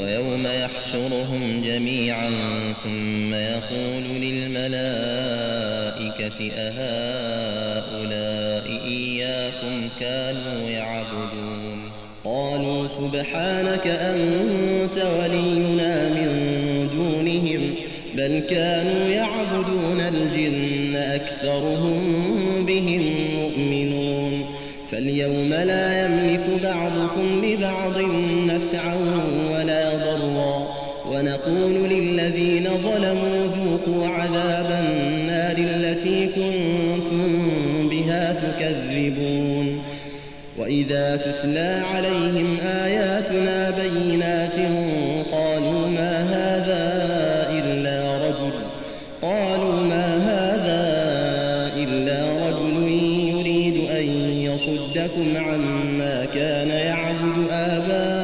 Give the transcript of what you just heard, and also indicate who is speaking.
Speaker 1: ويوم يحشرهم جميعا ثم يقول للملائكة أهؤلاء إياكم كانوا يعبدون
Speaker 2: قالوا سبحانك أنت ولينا من دونهم بل كانوا يعبدون الجن أكثرهم بهم مؤمنون فاليوم لا يملك بعضكم لبعض نفعا ونقول للذين ظلموا ذوقوا عذاب النار التي كنتم بها تكذبون. وإذا تتلى عليهم آياتنا بينات قالوا ما هذا إلا رجل قالوا ما هذا إلا رجل يريد أن يصدكم عما كان يعبد آباؤكم